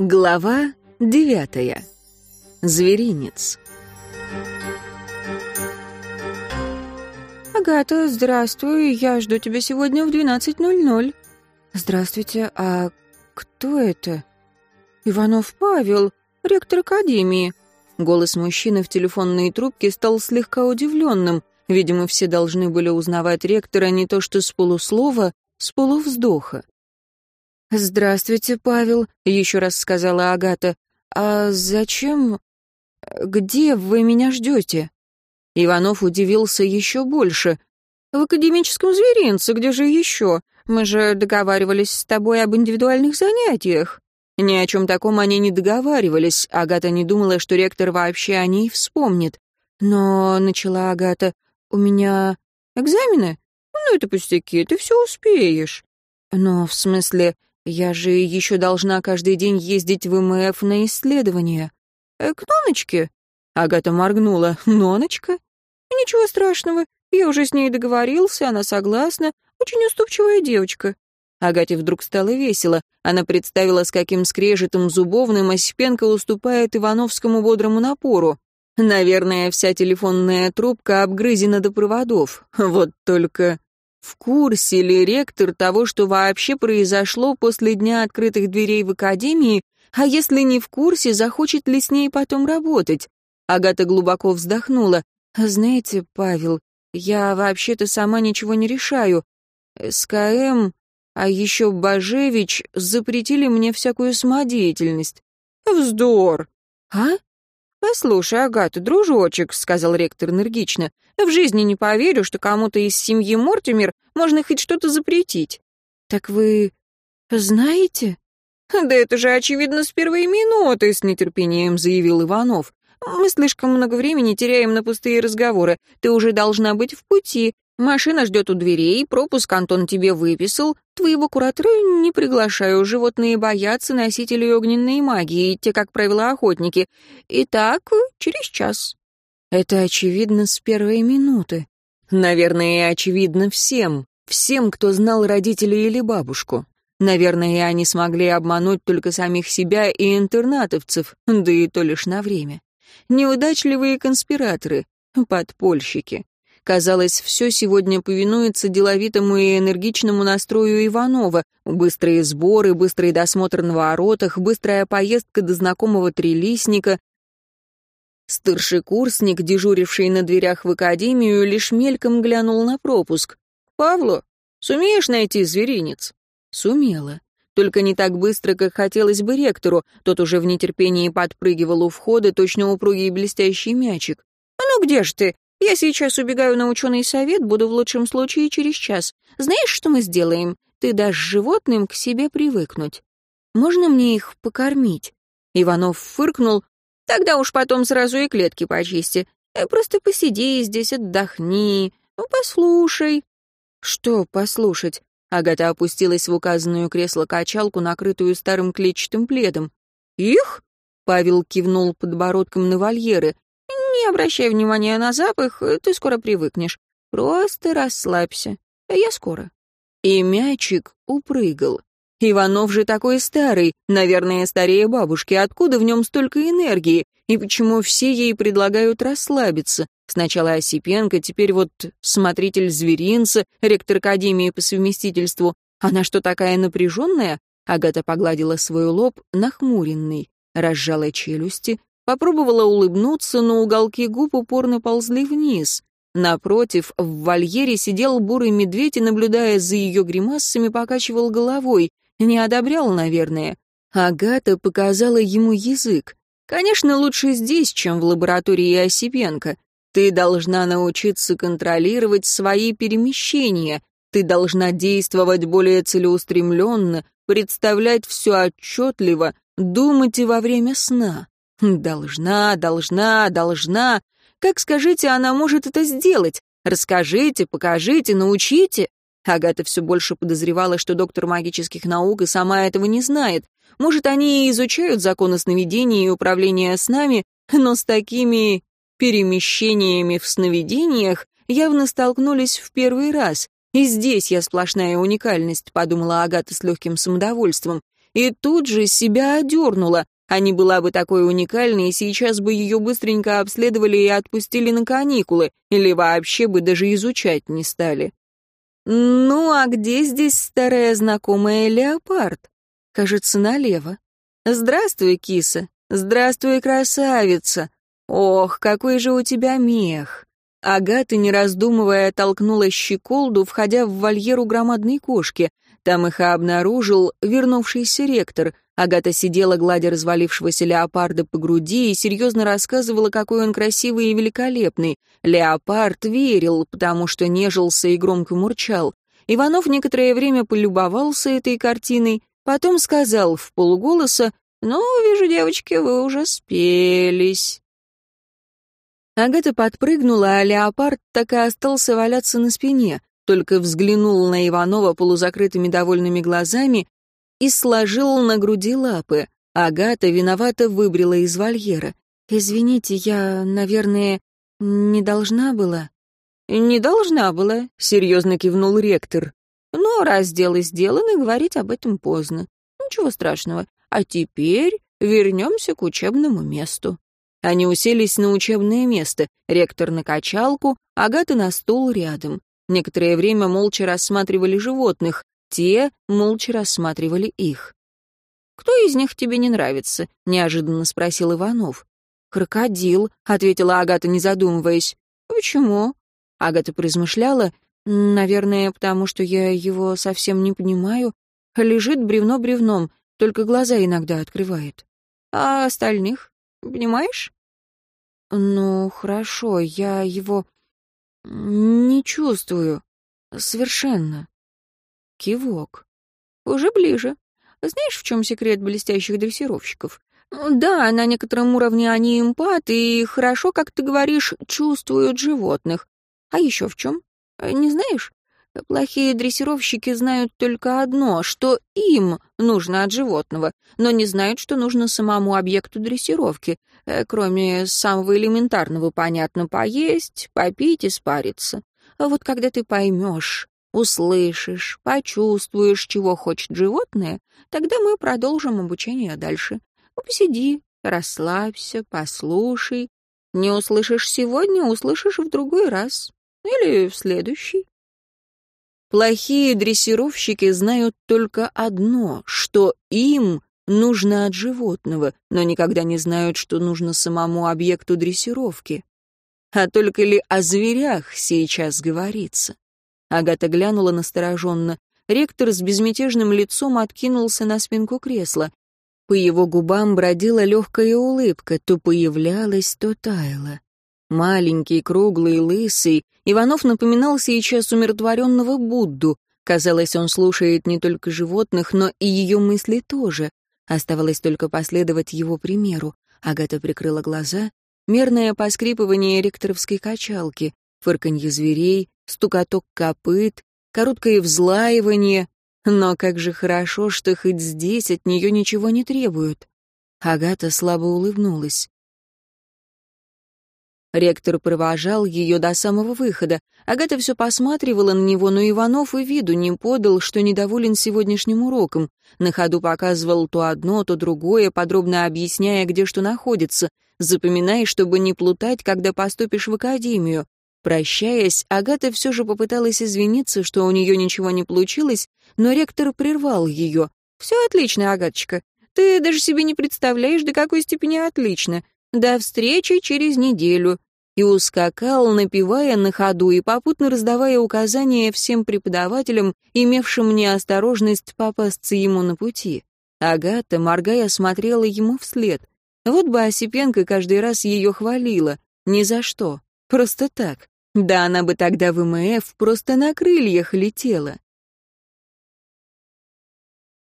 Глава девятая. Зверинец. «Агата, здравствуй, я жду тебя сегодня в 12.00». «Здравствуйте, а кто это?» «Иванов Павел, ректор Академии». Голос мужчины в телефонной трубке стал слегка удивленным. Видимо, все должны были узнавать ректора не то что с полуслова, с полувздоха. «Здравствуйте, Павел», — еще раз сказала Агата. «А зачем... Где вы меня ждете?» Иванов удивился еще больше. «В академическом зверинце, где же еще? Мы же договаривались с тобой об индивидуальных занятиях». Ни о чем таком они не договаривались. Агата не думала, что ректор вообще о ней вспомнит. «Но...» — начала Агата. «У меня экзамены? Ну, это пустяки, ты все успеешь». «Но, в смысле, я же еще должна каждый день ездить в МФ на исследования». «Э, «К Ноночке?» Агата моргнула. «Ноночка?» «Ничего страшного. Я уже с ней договорился, она согласна. Очень уступчивая девочка». Агате вдруг стало весело. Она представила, с каким скрежетом зубовным Осипенко уступает Ивановскому бодрому напору. Наверное, вся телефонная трубка обгрызена до проводов. Вот только в курсе ли ректор того, что вообще произошло после дня открытых дверей в академии, а если не в курсе, захочет ли с ней потом работать? Агата глубоко вздохнула. «Знаете, Павел, я вообще-то сама ничего не решаю. СКМ, а еще Бажевич запретили мне всякую самодеятельность». «Вздор!» «А?» «Послушай, Агата, дружочек», — сказал ректор энергично, «в жизни не поверю, что кому-то из семьи Мортимер можно хоть что-то запретить». «Так вы знаете?» «Да это же очевидно с первой минуты», — с нетерпением заявил Иванов. «Мы слишком много времени теряем на пустые разговоры. Ты уже должна быть в пути. Машина ждет у дверей, пропуск Антон тебе выписал. Твоего куратора не приглашаю, животные боятся носителей огненной магии, те, как правило, охотники. Итак, через час. Это очевидно с первой минуты. Наверное, очевидно всем, всем, кто знал родителей или бабушку. Наверное, они смогли обмануть только самих себя и интернатовцев, да и то лишь на время. Неудачливые конспираторы, подпольщики. Казалось, все сегодня повинуется деловитому и энергичному настрою Иванова. Быстрые сборы, быстрый досмотр на воротах, быстрая поездка до знакомого трилистника. Старшекурсник, дежуривший на дверях в академию, лишь мельком глянул на пропуск. «Павло, сумеешь найти зверинец?» «Сумела. Только не так быстро, как хотелось бы ректору. Тот уже в нетерпении подпрыгивал у входа, точно упругий блестящий мячик. «А ну где ж ты? Я сейчас убегаю на ученый совет, буду в лучшем случае через час. Знаешь, что мы сделаем? Ты дашь животным к себе привыкнуть. Можно мне их покормить?» Иванов фыркнул. «Тогда уж потом сразу и клетки почисти. Э, просто посиди здесь, отдохни. Ну, послушай». «Что послушать?» Агата опустилась в указанную кресло-качалку, накрытую старым клетчатым пледом. «Их?» — Павел кивнул подбородком на вольеры. Не обращай внимания на запах, ты скоро привыкнешь. Просто расслабься. Я скоро». И мячик упрыгал. Иванов же такой старый, наверное, старее бабушки. Откуда в нем столько энергии? И почему все ей предлагают расслабиться? Сначала Осипенко, теперь вот смотритель зверинца, ректор академии по совместительству. Она что, такая напряженная? Агата погладила свой лоб, нахмуренный, разжала челюсти, Попробовала улыбнуться, но уголки губ упорно ползли вниз. Напротив, в вольере сидел бурый медведь и, наблюдая за ее гримасами, покачивал головой. Не одобрял, наверное. Агата показала ему язык. Конечно, лучше здесь, чем в лаборатории Осипенко. Ты должна научиться контролировать свои перемещения. Ты должна действовать более целеустремленно, представлять все отчетливо, думать и во время сна. Должна, должна, должна. Как, скажите, она может это сделать? Расскажите, покажите, научите. Агата все больше подозревала, что доктор магических наук и сама этого не знает. Может, они и изучают законы сновидения и управления снами, но с такими перемещениями в сновидениях явно столкнулись в первый раз. И здесь я сплошная уникальность, подумала Агата с легким самодовольством. и тут же себя одернула. А не была бы такой уникальной, сейчас бы ее быстренько обследовали и отпустили на каникулы, или вообще бы даже изучать не стали. Ну, а где здесь старая знакомая леопард? Кажется, налево. Здравствуй, киса. Здравствуй, красавица. Ох, какой же у тебя мех. Агата, не раздумывая, толкнула щеколду, входя в вольер у громадной кошки. Там их и обнаружил вернувшийся ректор. Агата сидела, гладя развалившегося леопарда по груди и серьезно рассказывала, какой он красивый и великолепный. Леопард верил, потому что нежился и громко мурчал. Иванов некоторое время полюбовался этой картиной, потом сказал в полголоса, «Ну, вижу, девочки, вы уже спелись». Агата подпрыгнула, а леопард так и остался валяться на спине, только взглянул на Иванова полузакрытыми довольными глазами и сложил на груди лапы. Агата виновато выбрила из вольера. «Извините, я, наверное, не должна была?» «Не должна была», — серьезно кивнул ректор. «Но раз дело сделано, говорить об этом поздно. Ничего страшного. А теперь вернемся к учебному месту». Они уселись на учебное место, ректор на качалку, Агата на стул рядом. Некоторое время молча рассматривали животных, те молча рассматривали их. «Кто из них тебе не нравится?» — неожиданно спросил Иванов. «Крокодил», — ответила Агата, не задумываясь. «Почему?» Агата поразмышляла. «Наверное, потому что я его совсем не понимаю. Лежит бревно бревном, только глаза иногда открывает. А остальных? Понимаешь? Ну, хорошо, я его не чувствую. Совершенно. Кивок. Уже ближе. Знаешь, в чем секрет блестящих дрессировщиков? Да, на некотором уровне они эмпаты и хорошо, как ты говоришь, чувствуют животных. А еще в чем? Не знаешь? Плохие дрессировщики знают только одно, что им нужно от животного, но не знают, что нужно самому объекту дрессировки, э, кроме самого элементарного, понятно, поесть, попить и спариться. А вот когда ты поймешь, услышишь, почувствуешь, чего хочет животное, тогда мы продолжим обучение дальше. Посиди, расслабься, послушай. Не услышишь сегодня, услышишь в другой раз. Или в следующий. Плохие дрессировщики знают только одно, что им нужно от животного, но никогда не знают, что нужно самому объекту дрессировки. А только ли о зверях сейчас говорится? Агата глянула настороженно. Ректор с безмятежным лицом откинулся на спинку кресла. По его губам бродила легкая улыбка, то появлялась, то таяла. Маленький, круглый, лысый, Иванов напоминал сейчас умиротворенного Будду. Казалось, он слушает не только животных, но и ее мысли тоже. Оставалось только последовать его примеру. Агата прикрыла глаза. Мерное поскрипывание ректоровской качалки, фырканье зверей, стукоток копыт, короткое взлаивание. Но как же хорошо, что хоть здесь от нее ничего не требуют. Агата слабо улыбнулась. Ректор провожал ее до самого выхода. Агата все посматривала на него, но Иванов и виду не подал, что недоволен сегодняшним уроком. На ходу показывал то одно, то другое, подробно объясняя, где что находится. Запоминай, чтобы не плутать, когда поступишь в академию. Прощаясь, Агата все же попыталась извиниться, что у нее ничего не получилось, но ректор прервал ее. «Все отлично, Агаточка. Ты даже себе не представляешь, до какой степени отлично. До встречи через неделю. И ускакал, напевая на ходу и попутно раздавая указания всем преподавателям, имевшим неосторожность попасться ему на пути. Агата, моргая, смотрела ему вслед. Вот бы Осипенко каждый раз ее хвалила. Ни за что. Просто так. Да она бы тогда в МФ просто на крыльях летела.